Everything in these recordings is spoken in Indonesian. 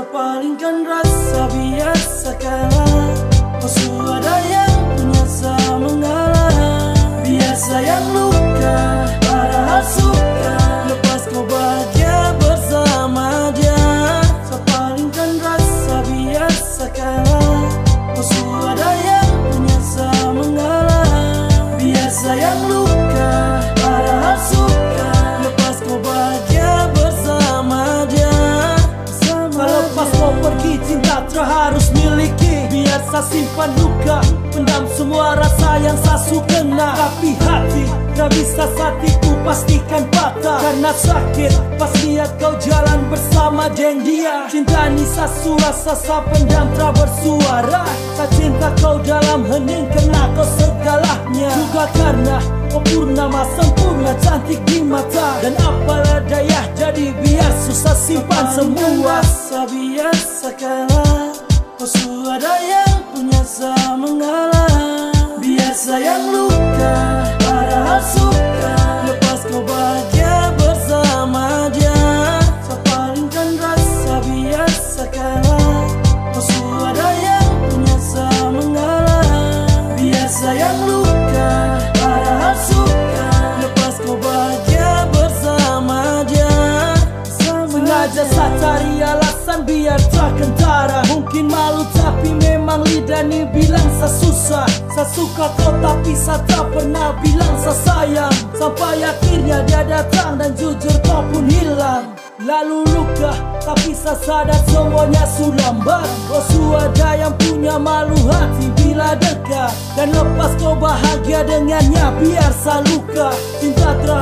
palingkan rasa biasa kalah. Musuh ada yang punya mengalah. Biasa yang luka cinta terharus miliki. Biar saya simpan luka Pendam semua rasa yang saya suka kena. Tapi hati tak bisa saat itu pastikan patah. Karena sakit pas lihat kau jalan bersama geng dia. Cinta ni sasu rasa sa pendam tak bersuara. Tak cinta kau dalam hening karena kau segalanya. Juga karena kau purnama sempurna cantik di mata. Dan apalah daya jadi biar susah simpan Palingkan semua. rasa biasa kalah Musuh ada yang punya mengalah. Biasa yang luka Padahal suka. Lepas kau bahagia bersama dia. Sepalingkan rasa biasa kalah Musuh ada yang punya mengalah. Biasa yang luka Saya cari alasan biar tak kentara. Mungkin malu tapi memang lidah ni bilang saya susah. Saya suka kau tapi saya tak pernah bilang saya sayang. Sampai akhirnya dia datang dan jujur kau pun hilang. Lalu luka tapi saya sadar semuanya sudah lambat. Kau ada yang punya malu hati bila dekat. Dan lepas kau bahagia dengannya biar saya luka. Cinta terharus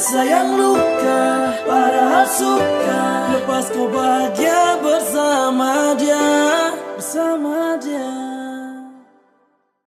ada yang luka Padahal suka. Lepas kau bahagia bersama